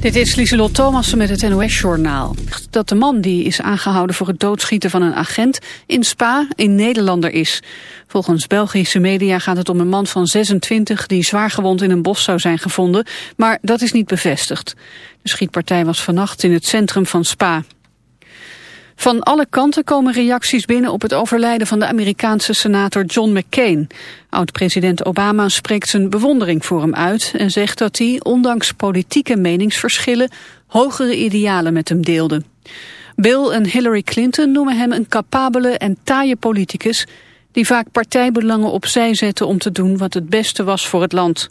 Dit is Lieselot Thomassen met het NOS-journaal. Dat de man die is aangehouden voor het doodschieten van een agent in Spa in Nederlander is. Volgens Belgische media gaat het om een man van 26 die zwaargewond in een bos zou zijn gevonden. Maar dat is niet bevestigd. De schietpartij was vannacht in het centrum van Spa. Van alle kanten komen reacties binnen op het overlijden van de Amerikaanse senator John McCain. Oud-president Obama spreekt zijn bewondering voor hem uit en zegt dat hij, ondanks politieke meningsverschillen, hogere idealen met hem deelde. Bill en Hillary Clinton noemen hem een capabele en taaie politicus die vaak partijbelangen opzij zette om te doen wat het beste was voor het land.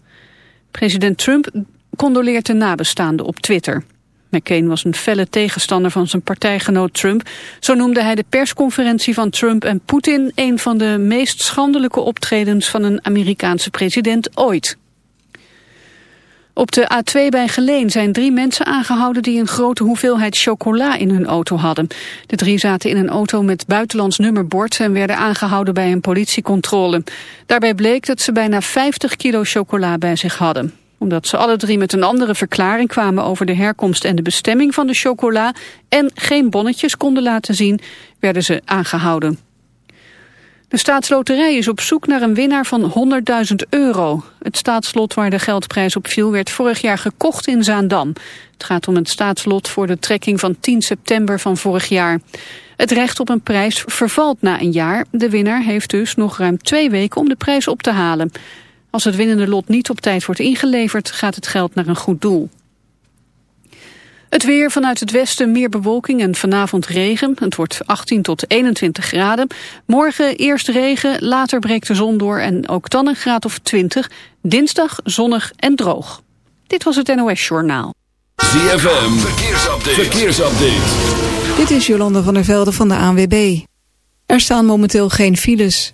President Trump condoleert de nabestaanden op Twitter. McCain was een felle tegenstander van zijn partijgenoot Trump. Zo noemde hij de persconferentie van Trump en Poetin... een van de meest schandelijke optredens van een Amerikaanse president ooit. Op de A2 bij Geleen zijn drie mensen aangehouden die een grote hoeveelheid chocola in hun auto hadden. De drie zaten in een auto met buitenlands nummerbord en werden aangehouden bij een politiecontrole. Daarbij bleek dat ze bijna 50 kilo chocola bij zich hadden omdat ze alle drie met een andere verklaring kwamen over de herkomst en de bestemming van de chocola en geen bonnetjes konden laten zien, werden ze aangehouden. De staatsloterij is op zoek naar een winnaar van 100.000 euro. Het staatslot waar de geldprijs op viel werd vorig jaar gekocht in Zaandam. Het gaat om het staatslot voor de trekking van 10 september van vorig jaar. Het recht op een prijs vervalt na een jaar. De winnaar heeft dus nog ruim twee weken om de prijs op te halen. Als het winnende lot niet op tijd wordt ingeleverd, gaat het geld naar een goed doel. Het weer vanuit het westen meer bewolking en vanavond regen. Het wordt 18 tot 21 graden. Morgen eerst regen, later breekt de zon door en ook dan een graad of 20. Dinsdag zonnig en droog. Dit was het NOS Journaal. ZFM, verkeersupdate. verkeersupdate. Dit is Jolande van der Velde van de ANWB. Er staan momenteel geen files.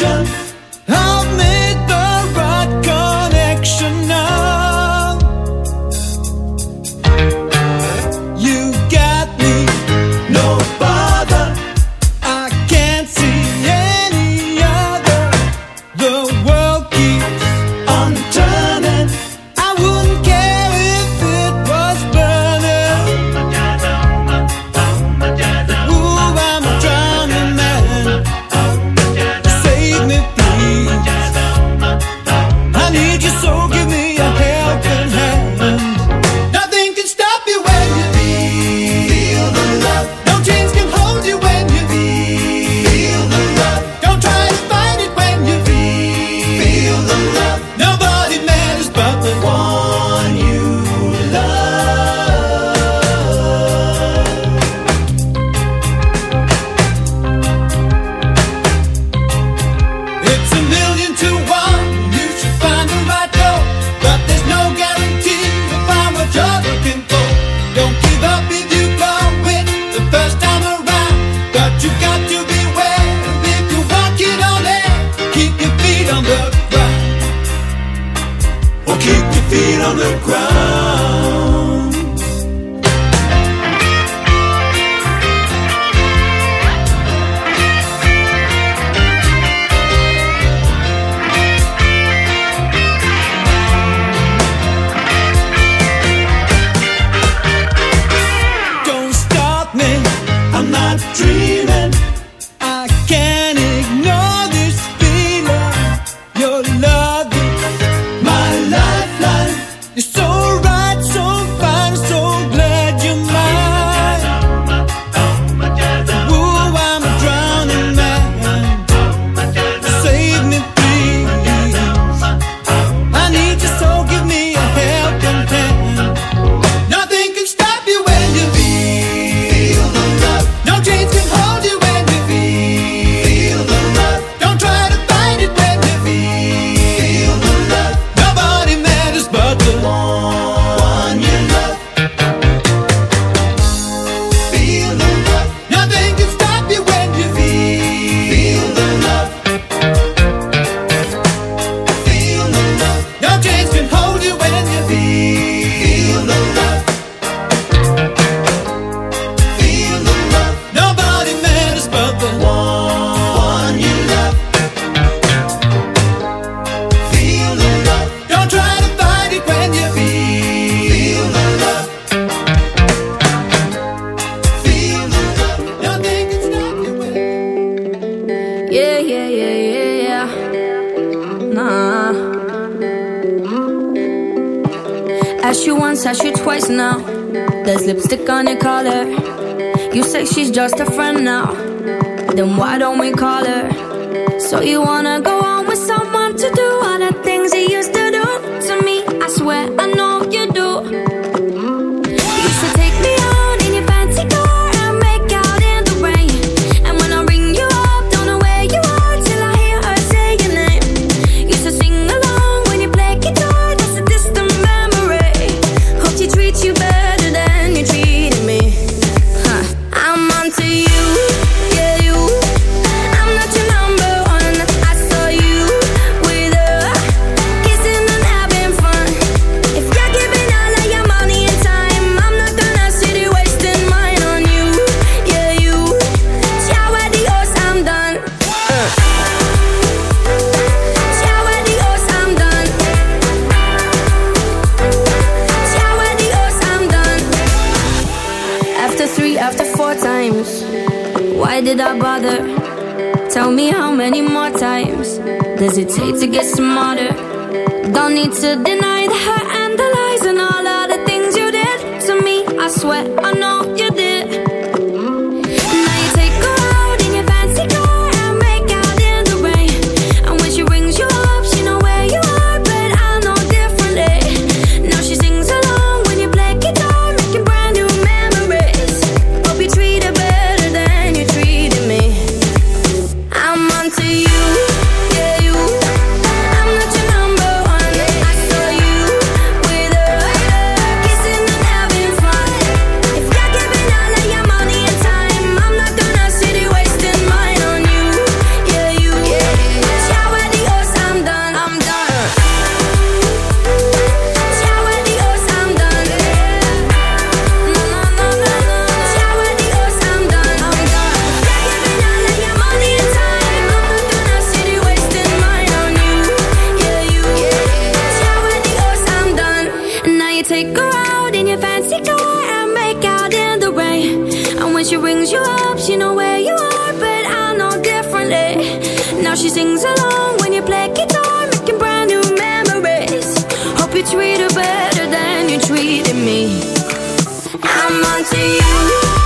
Revolution. hesitate to be treated better than you treated me. I'm onto you.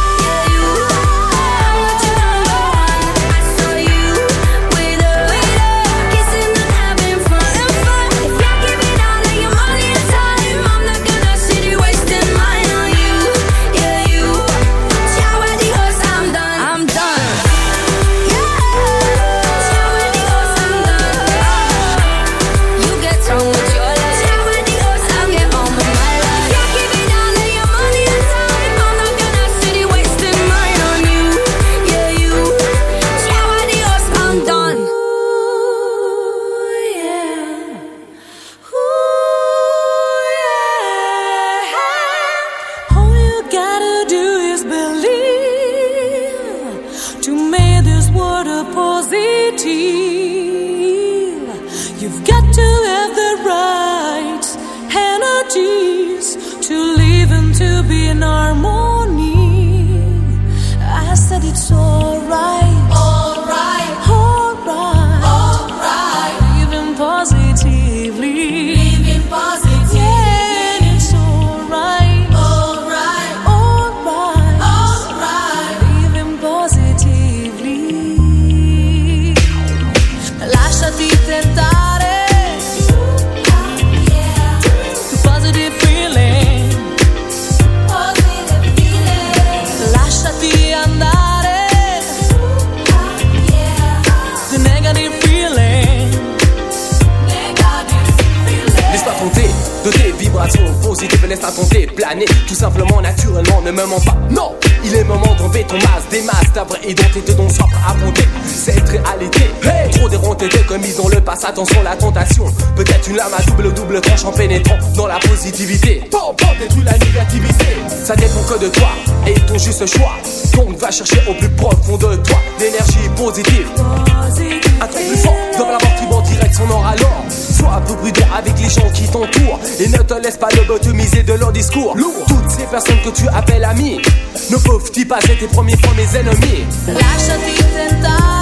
Des masques, ta vraie identité dont soif à monter. Cette réalité, hey trop déronté de commis dans le passé, attention la tentation. Peut-être une lame à double double tranche en pénétrant dans la positivité. Bon, bon, détruis la négativité. Ça dépend que de toi et ton juste choix. Donc va chercher au plus profond de toi l'énergie positive. Un truc plus fort dans la mort qui direct son or alors. Sois un peu prudent avec les gens qui t'entourent et ne te laisse pas lobotomiser de leur discours. Toutes ces personnes que tu appelles amis ne peuvent-ils pas être tes premiers fois mes ennemis? Tentare.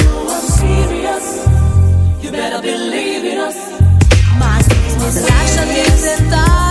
better believe in us. My business. Life should be the thought.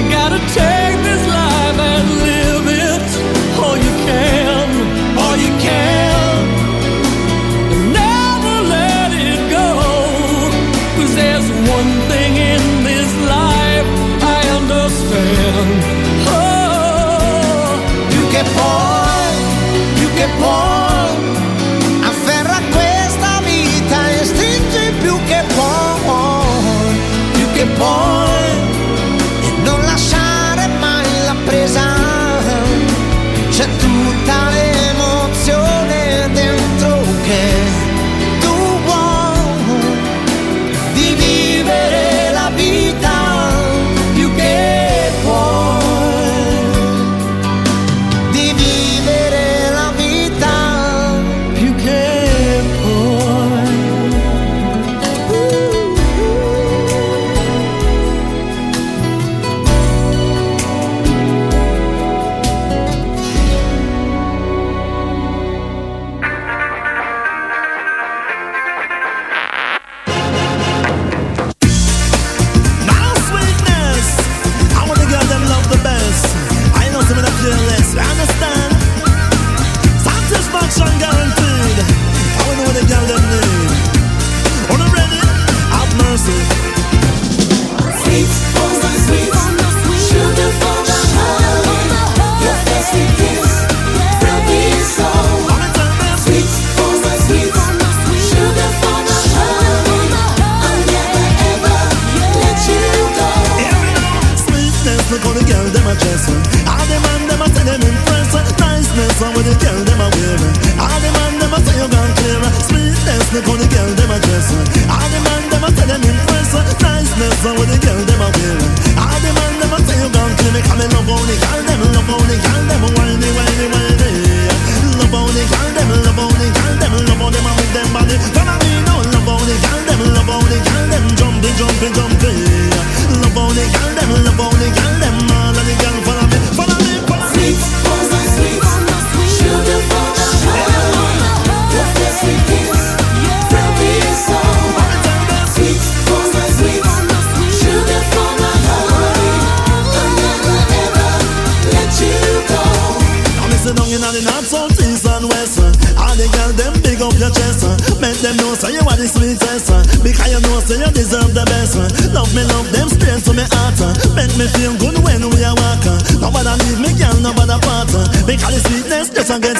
I gotta tell wanna leave me, girl, no bother part. Because the sweetness just against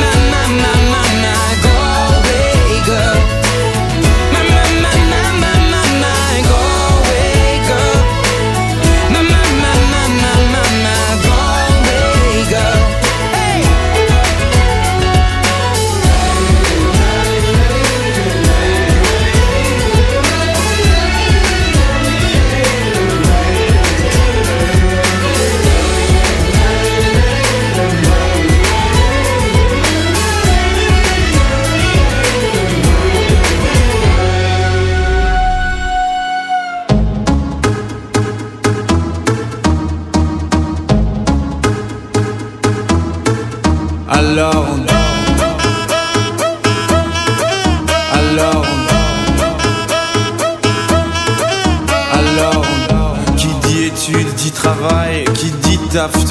na na na na na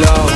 love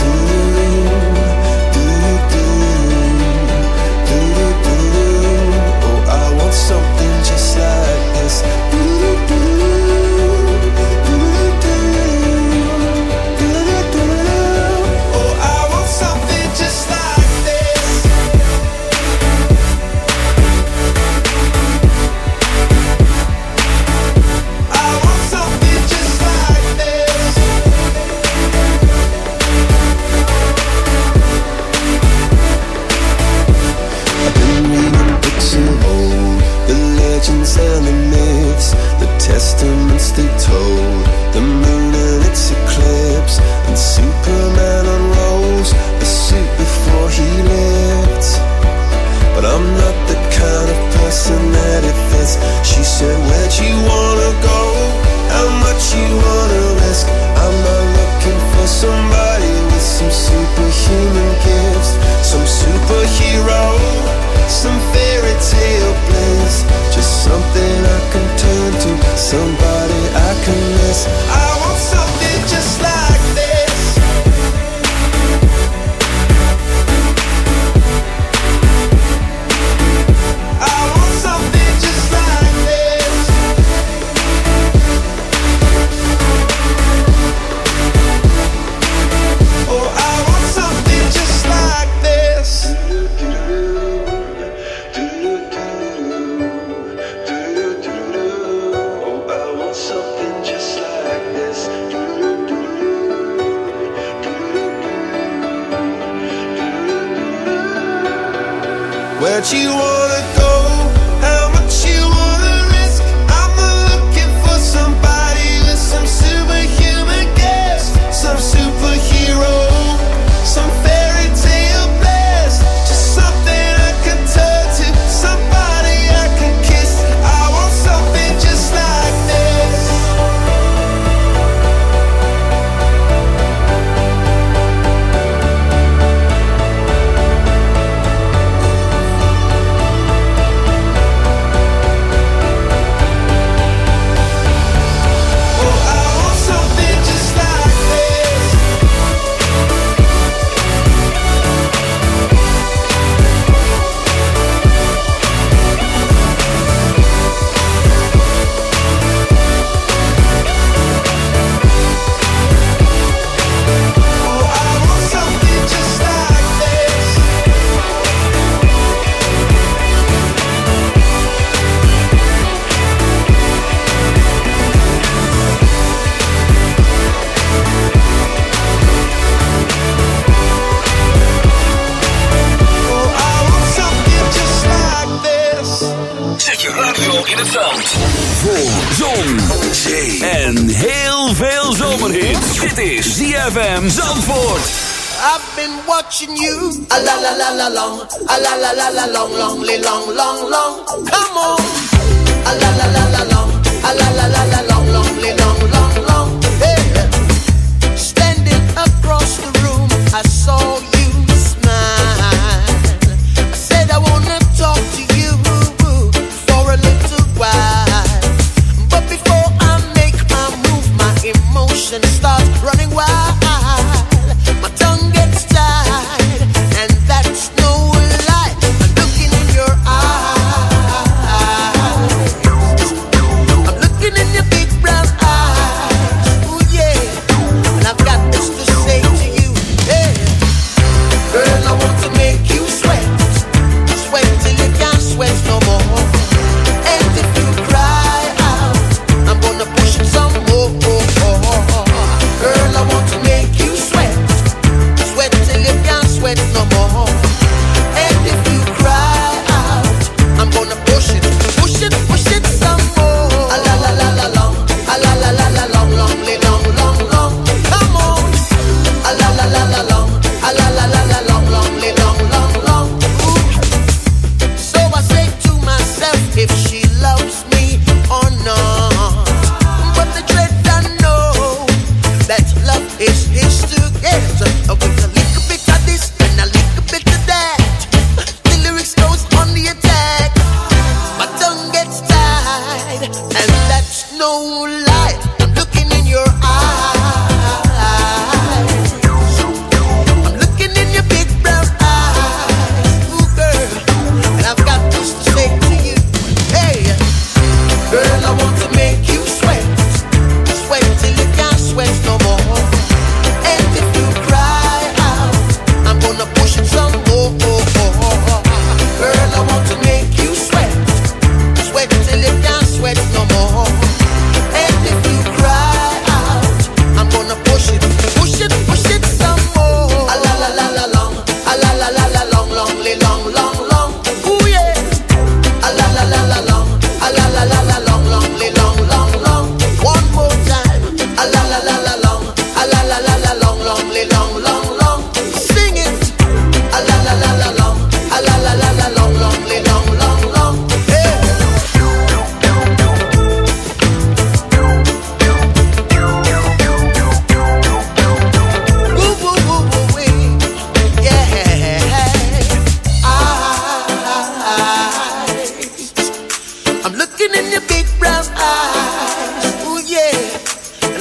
A la la la la long long lily.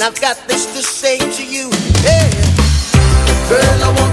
and I've got this to say to you. Hey, girl, I want.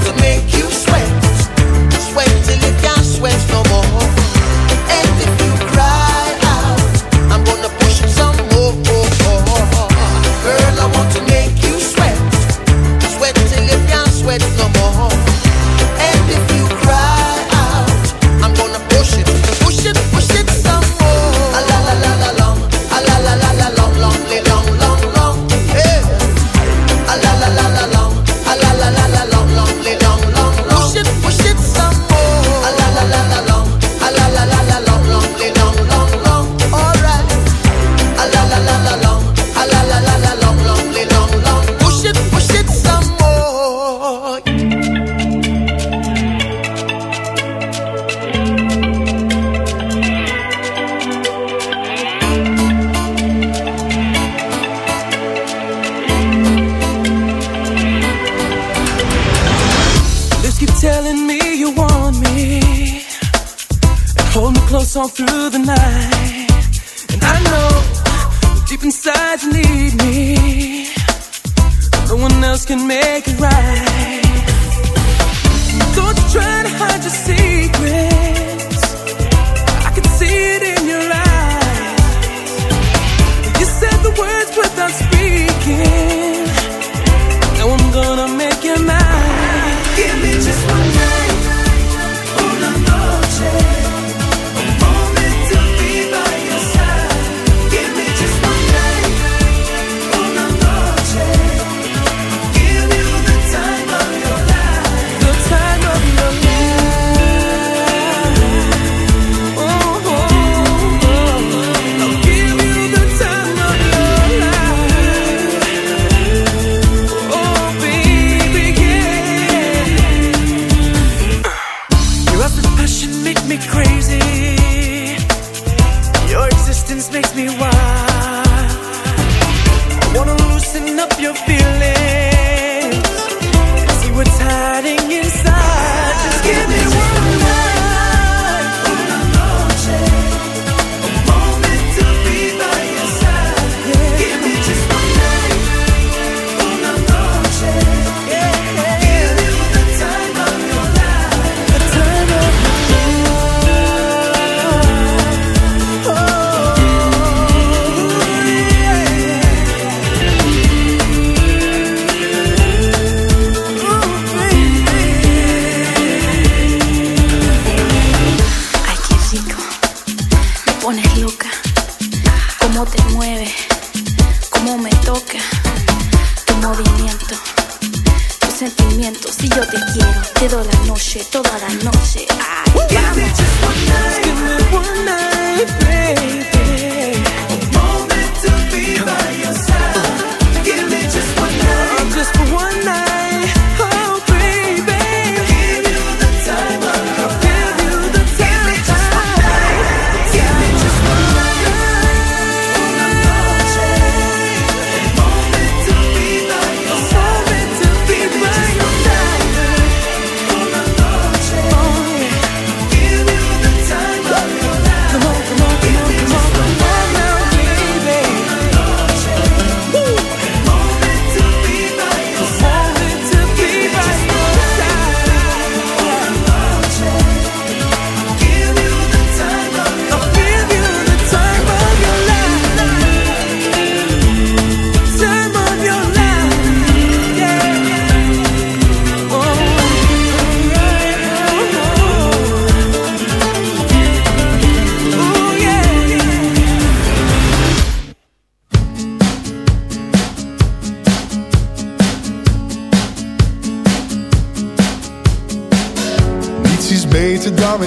got me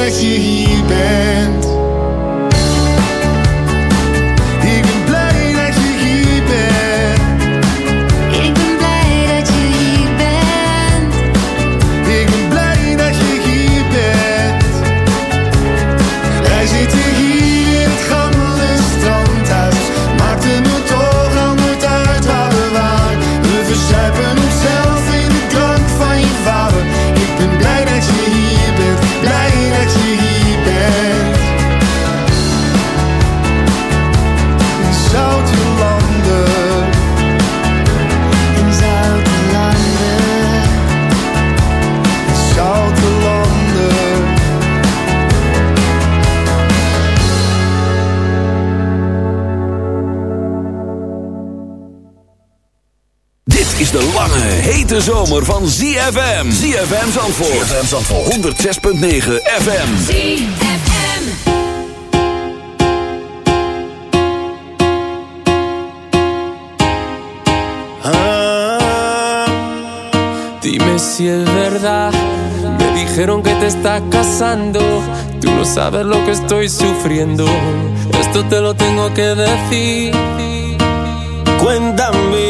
en ik zie hier. hete zomer van ZFM. ZFM Zandvoort. ZFM Zandvoort. 106.9 FM. ZFM. Ah, dime si es verdad. Me dijeron que te está casando. Tú no sabes lo que estoy sufriendo. Esto te lo tengo que decir. Cuéntame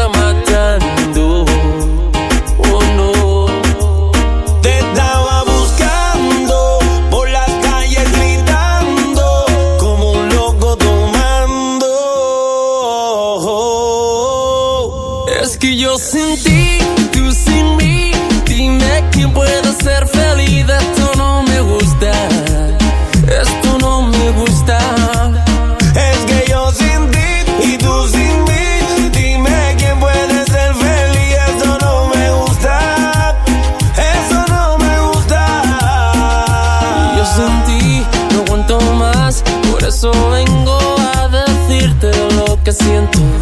sinto.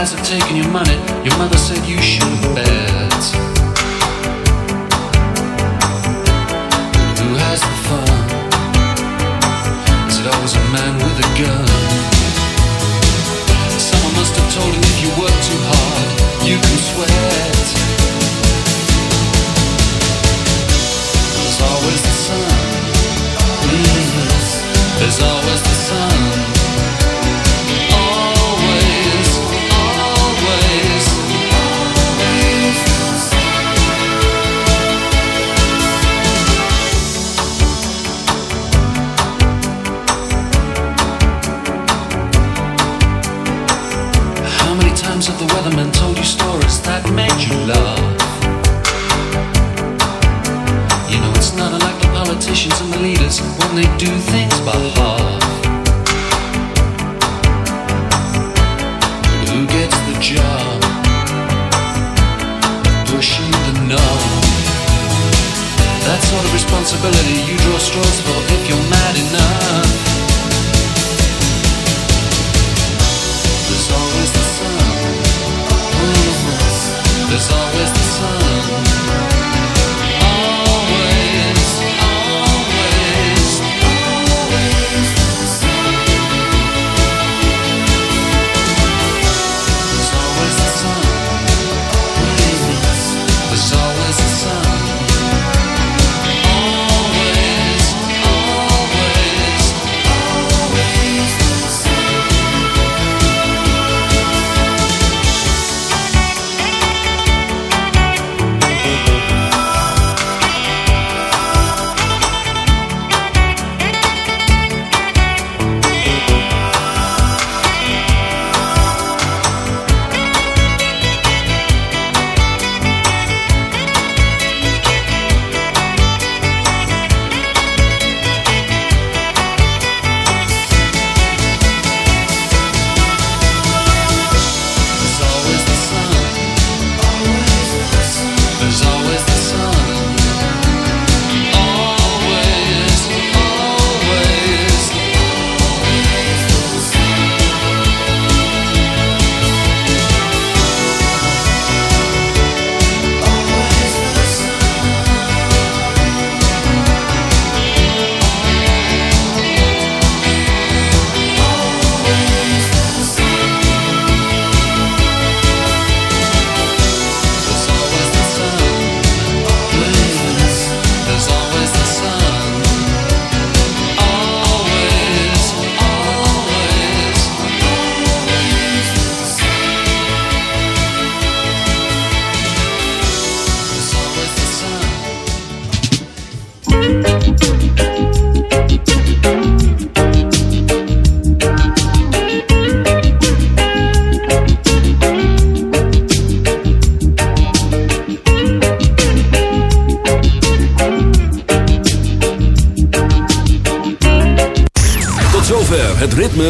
Guys have taken your money. Your mother said you should bet. Who has the fun? Is it always a man with a gun? Someone must have told him if you work too hard, you can sweat. only do things